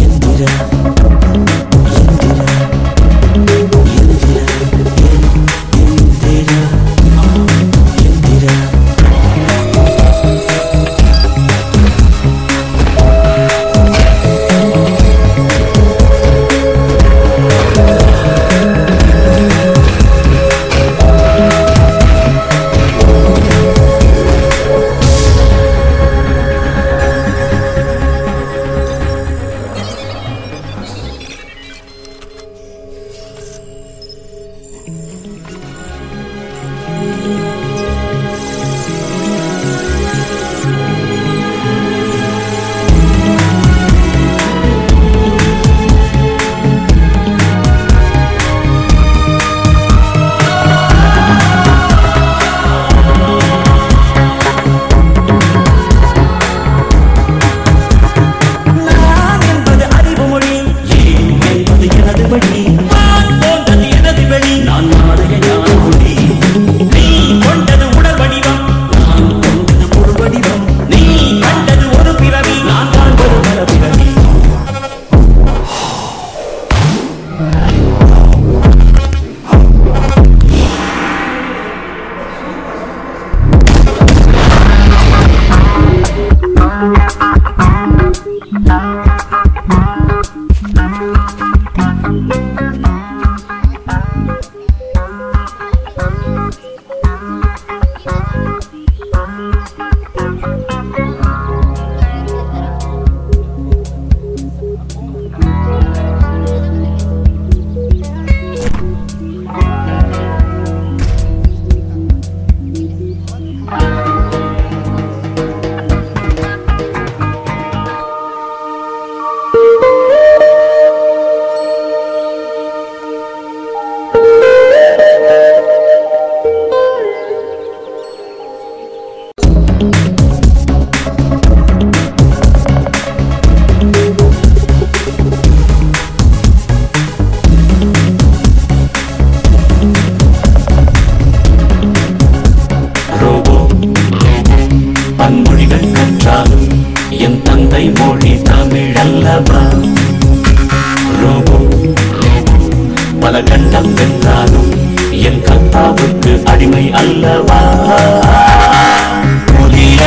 nhận đi ra Música மொழி தமிழல்லவா? Robot பல கண்டம் வென்றாலும் என் கத்தாவுக்கு அடிமை அல்லவா? புதிய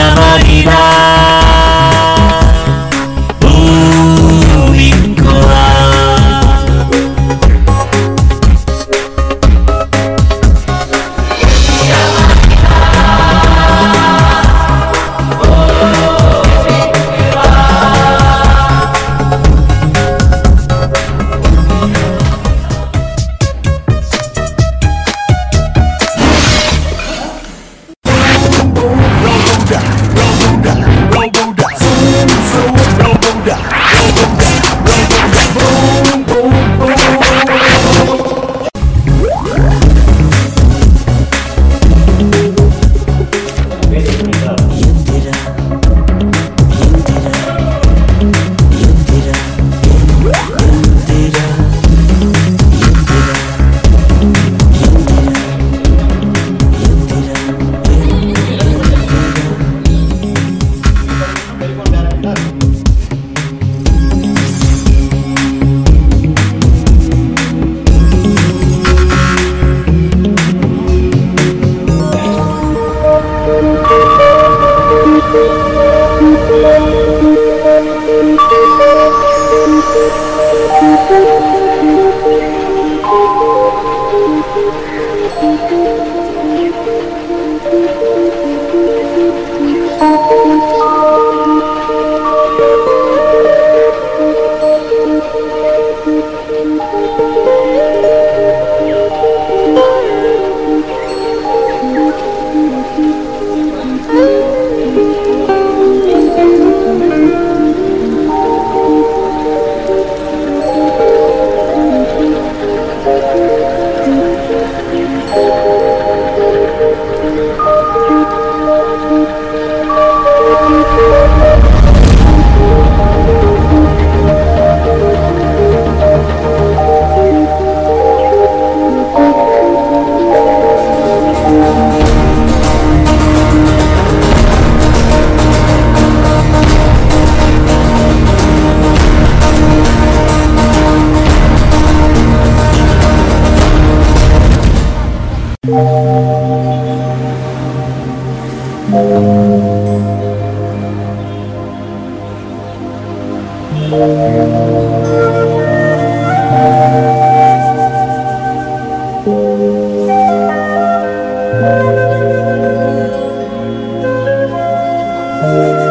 Música